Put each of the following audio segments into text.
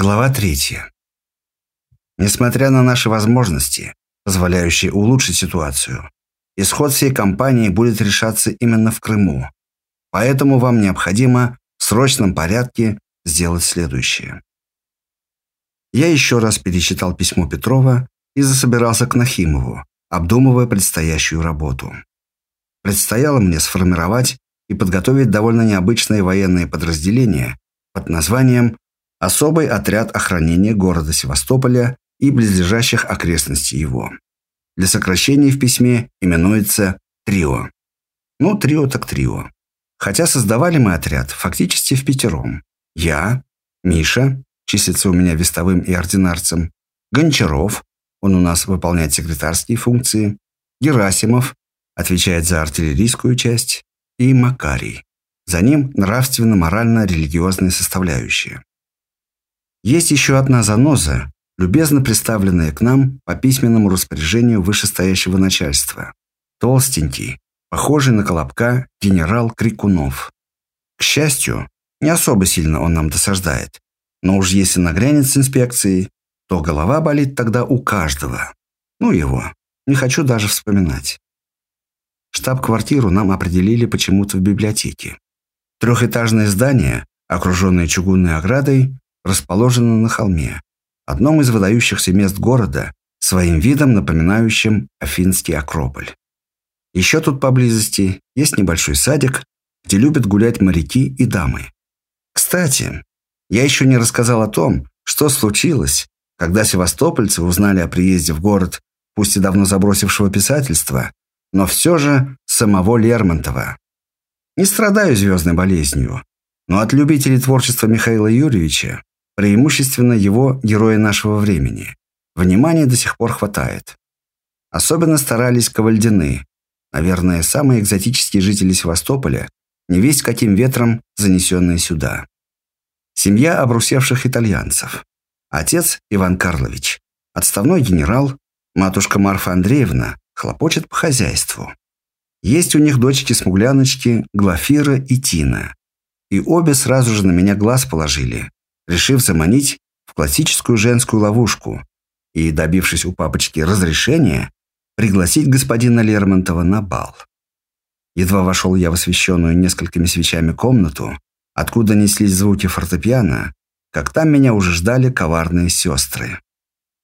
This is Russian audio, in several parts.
Глава третья. Несмотря на наши возможности, позволяющие улучшить ситуацию, исход всей кампании будет решаться именно в Крыму. Поэтому вам необходимо в срочном порядке сделать следующее. Я еще раз перечитал письмо Петрова и засобирался к Нахимову, обдумывая предстоящую работу. Предстояло мне сформировать и подготовить довольно необычное военное подразделение под названием «Особый отряд охранения города Севастополя и близлежащих окрестностей его». Для сокращения в письме именуется «Трио». Ну, трио так трио. Хотя создавали мы отряд фактически в пятером. Я, Миша, числится у меня вестовым и ординарцем, Гончаров, он у нас выполняет секретарские функции, Герасимов, отвечает за артиллерийскую часть, и Макарий. За ним нравственно-морально-религиозная составляющая. Есть еще одна заноза, любезно представленная к нам по письменному распоряжению вышестоящего начальства. Толстенький, похожий на колобка генерал Крикунов. К счастью, не особо сильно он нам досаждает. Но уж если нагрянет с инспекцией, то голова болит тогда у каждого. Ну его, не хочу даже вспоминать. Штаб-квартиру нам определили почему-то в библиотеке. Трехэтажное здание, окруженное чугунной оградой, расположено на холме, одном из выдающихся мест города, своим видом напоминающим Афинский Акрополь. Еще тут поблизости есть небольшой садик, где любят гулять моряки и дамы. Кстати, я еще не рассказал о том, что случилось, когда севастопольцы узнали о приезде в город, пусть и давно забросившего писательства, но все же самого Лермонтова. Не страдаю звездной болезнью, но от любителей творчества Михаила Юрьевича, преимущественно его героя нашего времени, внимания до сих пор хватает. Особенно старались кавальдины, наверное, самые экзотические жители Севастополя, не весть каким ветром занесенные сюда. Семья обрусевших итальянцев. Отец Иван Карлович, отставной генерал, матушка Марфа Андреевна, хлопочет по хозяйству. Есть у них дочки-смугляночки Глафира и Тина. И обе сразу же на меня глаз положили, решив заманить в классическую женскую ловушку и, добившись у папочки разрешения, пригласить господина Лермонтова на бал. Едва вошел я в освещенную несколькими свечами комнату, откуда неслись звуки фортепиано, как там меня уже ждали коварные сестры.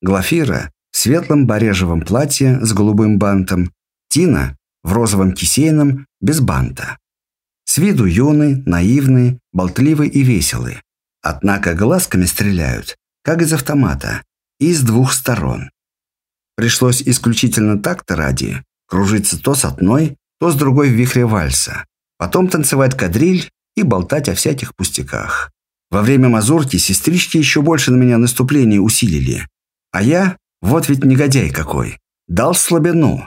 Глафира в светлом барежевом платье с голубым бантом, Тина в розовом кисейном без банта. С виду юный, наивный, болтливый и веселый. Однако глазками стреляют, как из автомата, и с двух сторон. Пришлось исключительно так-то ради кружиться то с одной, то с другой в вихре вальса, потом танцевать кадриль и болтать о всяких пустяках. Во время мазурки сестрички еще больше на меня наступление усилили, а я вот ведь негодяй какой. Дал слабину.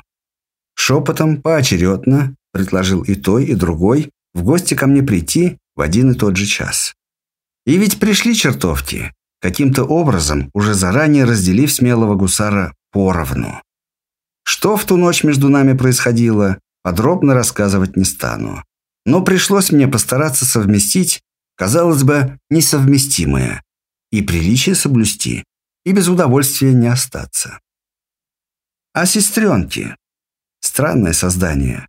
Шепотом поочередно предложил и той, и другой в гости ко мне прийти в один и тот же час. И ведь пришли чертовки, каким-то образом уже заранее разделив смелого гусара поровну. Что в ту ночь между нами происходило, подробно рассказывать не стану. Но пришлось мне постараться совместить, казалось бы, несовместимое, и приличие соблюсти, и без удовольствия не остаться. А сестренки? Странное создание.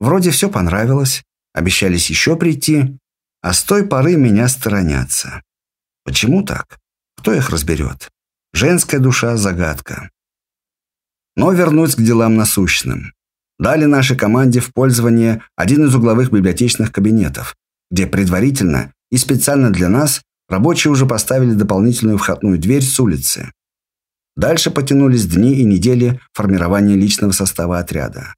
Вроде все понравилось, обещались еще прийти, а с той поры меня сторонятся. Почему так? Кто их разберет? Женская душа – загадка. Но вернусь к делам насущным. Дали нашей команде в пользование один из угловых библиотечных кабинетов, где предварительно и специально для нас Рабочие уже поставили дополнительную входную дверь с улицы. Дальше потянулись дни и недели формирования личного состава отряда.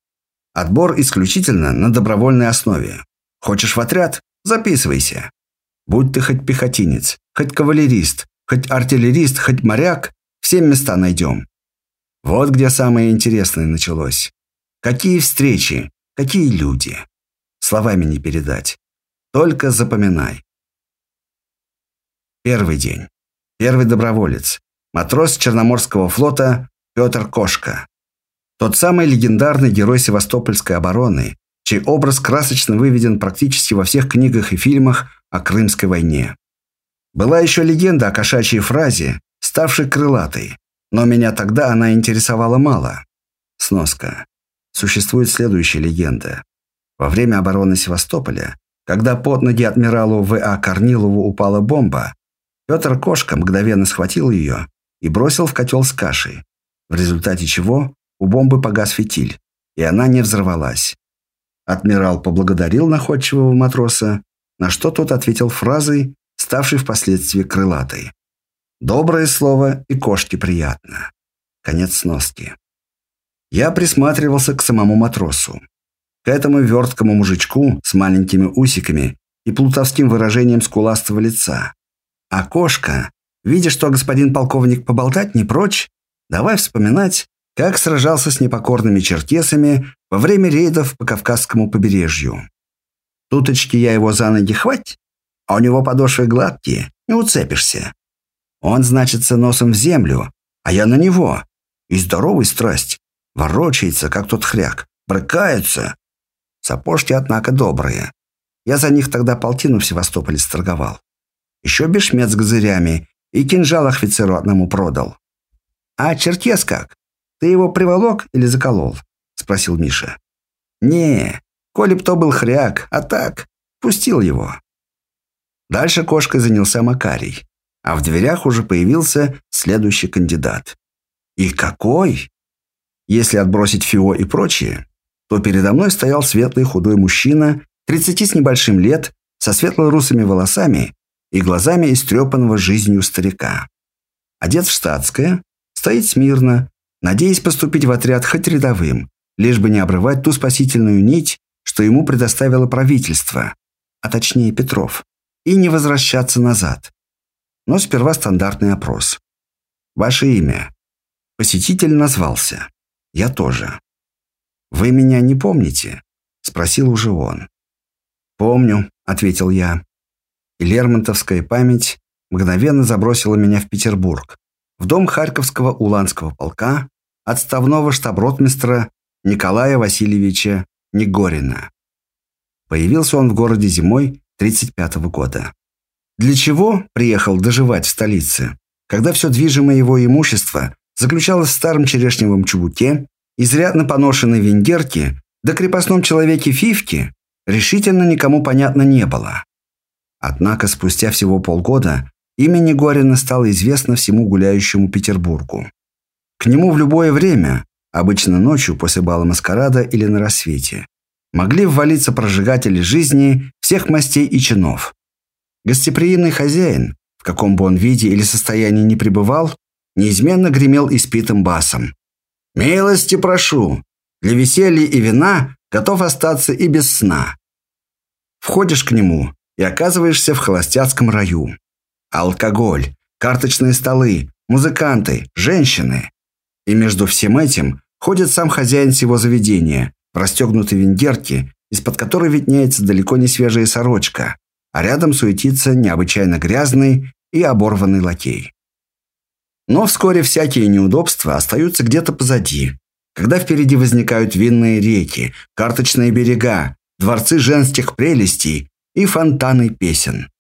Отбор исключительно на добровольной основе. Хочешь в отряд? Записывайся. Будь ты хоть пехотинец, хоть кавалерист, хоть артиллерист, хоть моряк, все места найдем. Вот где самое интересное началось. Какие встречи, какие люди. Словами не передать. Только запоминай. Первый день. Первый доброволец. Матрос Черноморского флота Петр Кошка. Тот самый легендарный герой Севастопольской обороны, чей образ красочно выведен практически во всех книгах и фильмах о Крымской войне. Была еще легенда о кошачьей фразе, ставшей крылатой, но меня тогда она интересовала мало. Сноска. Существует следующая легенда. Во время обороны Севастополя, когда под ноги адмиралу В.А. Корнилову упала бомба, Петр Кошка мгновенно схватил ее и бросил в котел с кашей, в результате чего у бомбы погас фитиль, и она не взорвалась. Адмирал поблагодарил находчивого матроса, на что тот ответил фразой, ставшей впоследствии крылатой. «Доброе слово и кошке приятно». Конец сноски. Я присматривался к самому матросу. К этому верткому мужичку с маленькими усиками и плутовским выражением скуластого лица. А кошка, видя, что господин полковник поболтать не прочь, давай вспоминать, как сражался с непокорными черкесами во время рейдов по Кавказскому побережью. Туточки я его за ноги хвать, а у него подошвы гладкие, не уцепишься. Он, значится, носом в землю, а я на него. И здоровый страсть. Ворочается, как тот хряк. Брыкается. Сапожки, однако, добрые. Я за них тогда полтину в Севастополе сторговал. Еще бешмет с газырями и кинжал офицеру одному продал. «А черкес как? Ты его приволок или заколол?» – спросил Миша. «Не, коли б то был хряк, а так, пустил его». Дальше кошкой занялся Макарий, а в дверях уже появился следующий кандидат. И какой? Если отбросить Фио и прочее, то передо мной стоял светлый худой мужчина, 30 с небольшим лет, со светло-русыми волосами и глазами истрепанного жизнью старика. Одет в штатское, стоит смирно, надеясь поступить в отряд хоть рядовым, лишь бы не обрывать ту спасительную нить, что ему предоставило правительство, а точнее Петров, и не возвращаться назад. Но сперва стандартный опрос. Ваше имя. Посетитель назвался. Я тоже. «Вы меня не помните?» – спросил уже он. «Помню», – ответил я. И Лермонтовская память мгновенно забросила меня в Петербург, в дом Харьковского Уланского полка, отставного штаб-ротмистра Николая Васильевича Негорина. Появился он в городе зимой 1935 года. Для чего приехал доживать в столице, когда все движимое его имущество заключалось в старом черешневом чубуке, изрядно поношенной венгерке, да крепостном человеке Фивке, решительно никому понятно не было. Однако спустя всего полгода имени Горина стало известно всему гуляющему Петербургу. К нему в любое время, обычно ночью после бала маскарада или на рассвете, могли ввалиться прожигатели жизни всех мастей и чинов. Гостеприимный хозяин, в каком бы он виде или состоянии не пребывал, неизменно гремел испитым басом. «Милости прошу! Для веселья и вина готов остаться и без сна». Входишь к нему и оказываешься в холостяцком раю. Алкоголь, карточные столы, музыканты, женщины. И между всем этим ходит сам хозяин всего заведения, в расстегнутой венгерке, из-под которой виднеется далеко не свежая сорочка, а рядом суетится необычайно грязный и оборванный лакей. Но вскоре всякие неудобства остаются где-то позади, когда впереди возникают винные реки, карточные берега, дворцы женских прелестей и фонтаны песен.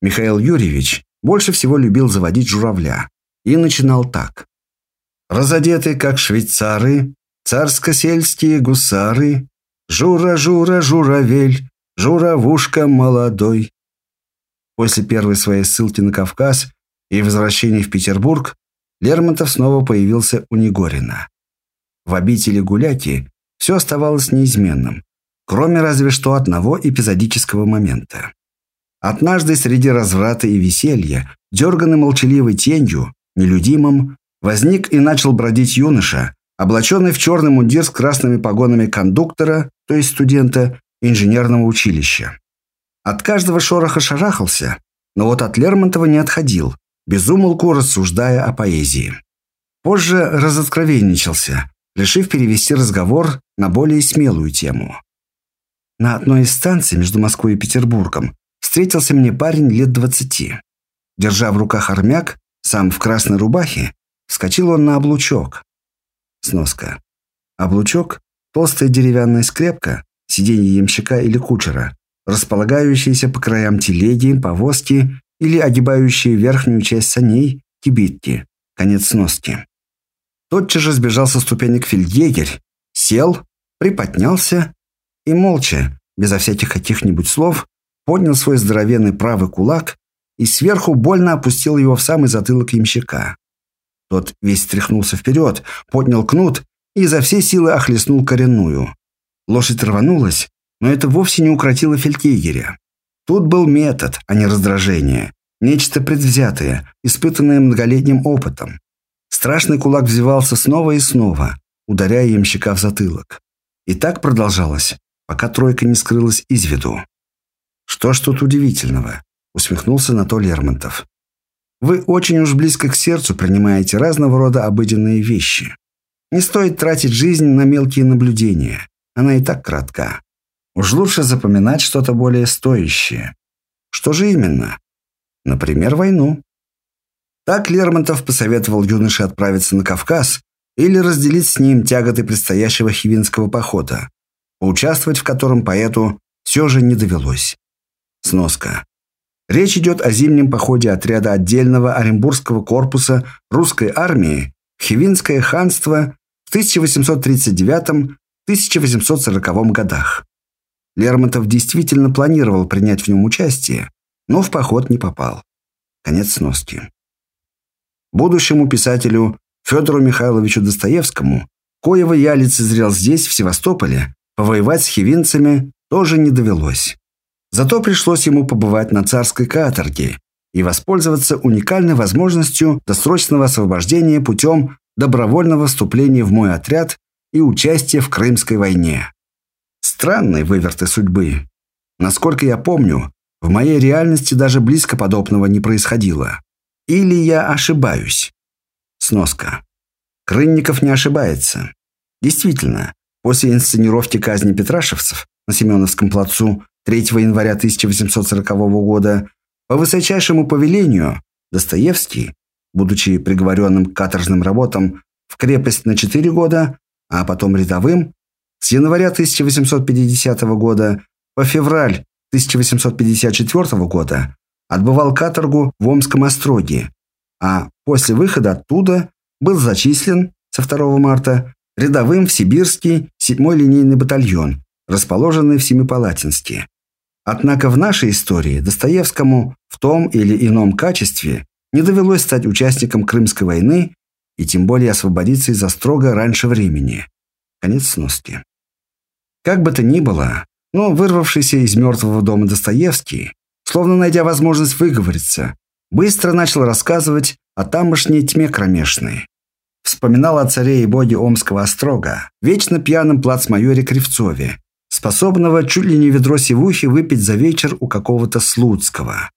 Михаил Юрьевич больше всего любил заводить журавля и начинал так. Разодеты, как швейцары, царско-сельские гусары, Жура, Жура, Журавель, Журавушка молодой. После первой своей ссылки на Кавказ и возвращения в Петербург Лермонтов снова появился у Негорина. В обители Гуляки все оставалось неизменным, кроме разве что одного эпизодического момента. Однажды среди разврата и веселья, дерганный молчаливой тенью, нелюдимым, возник и начал бродить юноша, облаченный в черный мундир с красными погонами кондуктора, то есть студента инженерного училища. От каждого шороха шарахался, но вот от Лермонтова не отходил, безумолку рассуждая о поэзии. Позже разоткровенничался, решив перевести разговор на более смелую тему. На одной из станций между Москвой и Петербургом встретился мне парень лет двадцати. Держа в руках армяк, сам в красной рубахе, вскочил он на облучок, Сноска. Облучок – толстая деревянная скрепка, сиденье ямщика или кучера, располагающаяся по краям телеги, повозки или огибающие верхнюю часть саней кибитки. Конец сноски. Тотчас же сбежал со ступенек фельдъегерь, сел, приподнялся и молча, безо всяких каких-нибудь слов, поднял свой здоровенный правый кулак и сверху больно опустил его в самый затылок ямщика. Тот весь стряхнулся вперед, поднял кнут и изо всей силы охлестнул коренную. Лошадь рванулась, но это вовсе не укротило фельдъегеря. Тут был метод, а не раздражение. Нечто предвзятое, испытанное многолетним опытом. Страшный кулак взевался снова и снова, ударяя ямщика в затылок. И так продолжалось, пока тройка не скрылась из виду. «Что ж тут удивительного?» – усмехнулся Анатолий Лермонтов. «Вы очень уж близко к сердцу принимаете разного рода обыденные вещи. Не стоит тратить жизнь на мелкие наблюдения. Она и так кратка. Уж лучше запоминать что-то более стоящее. Что же именно? Например, войну. Так Лермонтов посоветовал юноше отправиться на Кавказ или разделить с ним тяготы предстоящего хивинского похода, поучаствовать в котором поэту все же не довелось. Сноска. Речь идет о зимнем походе отряда отдельного Оренбургского корпуса русской армии в Хивинское ханство в 1839-1840 годах. Лермонтов действительно планировал принять в нем участие, но в поход не попал. Конец сноски. Будущему писателю Федору Михайловичу Достоевскому, коего я лицезрел здесь, в Севастополе, повоевать с хивинцами тоже не довелось. Зато пришлось ему побывать на царской каторге и воспользоваться уникальной возможностью досрочного освобождения путем добровольного вступления в мой отряд и участия в Крымской войне. Странные выверты судьбы. Насколько я помню, в моей реальности даже близко подобного не происходило. Или я ошибаюсь? Сноска. Крынников не ошибается. Действительно, после инсценировки казни петрашевцев на Семеновском плацу 3 января 1840 года по высочайшему повелению Достоевский, будучи приговоренным к каторжным работам в крепость на 4 года, а потом рядовым, с января 1850 года по февраль 1854 года отбывал каторгу в Омском остроге, а после выхода оттуда был зачислен со 2 марта рядовым в Сибирский 7-й линейный батальон, расположенный в Семипалатинске. Однако в нашей истории Достоевскому в том или ином качестве не довелось стать участником Крымской войны и тем более освободиться из строго раньше времени. Конец сноски. Как бы то ни было, но вырвавшийся из мертвого дома Достоевский, словно найдя возможность выговориться, быстро начал рассказывать о тамошней тьме кромешной. Вспоминал о царе и боге Омского острога, вечно пьяном плацмайоре Кривцове, способного чуть ли не ведро сивухи выпить за вечер у какого-то Слуцкого.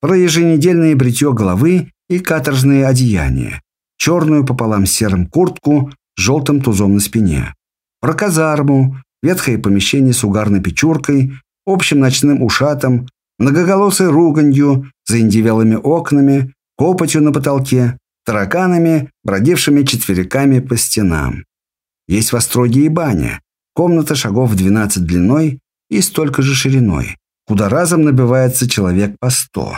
Про еженедельное бритье головы и каторжные одеяния, черную пополам серым куртку с желтым тузом на спине. Про казарму, ветхое помещение с угарной печуркой, общим ночным ушатом, многоголосой руганью, заиндивелыми окнами, копотью на потолке, тараканами, бродившими четвериками по стенам. Есть в Остроге и баня, комната шагов в 12 длиной и столько же шириной, куда разом набивается человек по сто.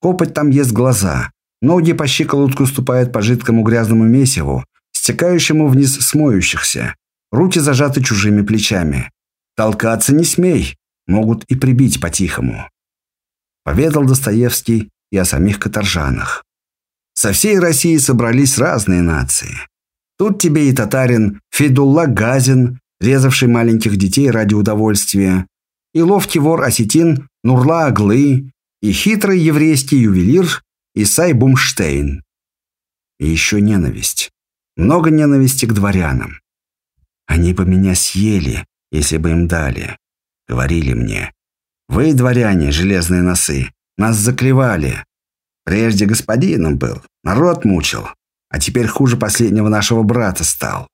Копоть там ест глаза, ноги по щиколотку ступают по жидкому грязному месиву, стекающему вниз смоющихся, Руки зажаты чужими плечами. Толкаться не смей, могут и прибить по-тихому. Поведал Достоевский и о самих каторжанах. Со всей России собрались разные нации. Тут тебе и татарин Федулла Газин, резавший маленьких детей ради удовольствия, и ловкий вор осетин Нурла Аглы, и хитрый еврейский ювелир Исай Бумштейн. И еще ненависть. Много ненависти к дворянам. Они бы меня съели, если бы им дали. Говорили мне. Вы, дворяне, железные носы, нас заклевали. Прежде господином был, народ мучил, а теперь хуже последнего нашего брата стал.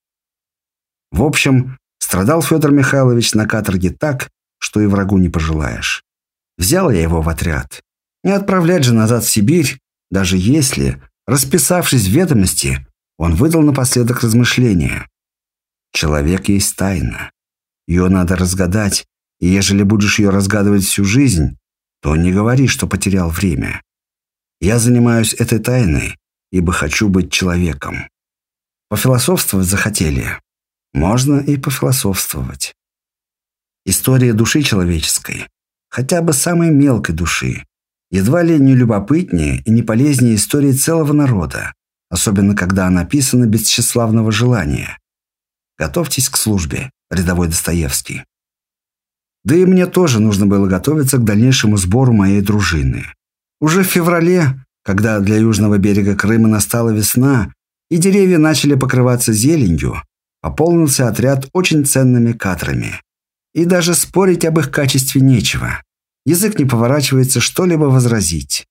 В общем, страдал Федор Михайлович на каторге так, что и врагу не пожелаешь. Взял я его в отряд. Не отправлять же назад в Сибирь, даже если, расписавшись в ведомости, он выдал напоследок размышления. Человек есть тайна. Ее надо разгадать, и ежели будешь ее разгадывать всю жизнь, то не говори, что потерял время. Я занимаюсь этой тайной, ибо хочу быть человеком. Пофилософствовать захотели. Можно и пофилософствовать. История души человеческой, хотя бы самой мелкой души, едва ли не любопытнее и не полезнее истории целого народа, особенно когда она написана без тщеславного желания. Готовьтесь к службе, рядовой Достоевский. Да и мне тоже нужно было готовиться к дальнейшему сбору моей дружины. Уже в феврале, когда для южного берега Крыма настала весна, и деревья начали покрываться зеленью, пополнился отряд очень ценными кадрами. И даже спорить об их качестве нечего. Язык не поворачивается что-либо возразить.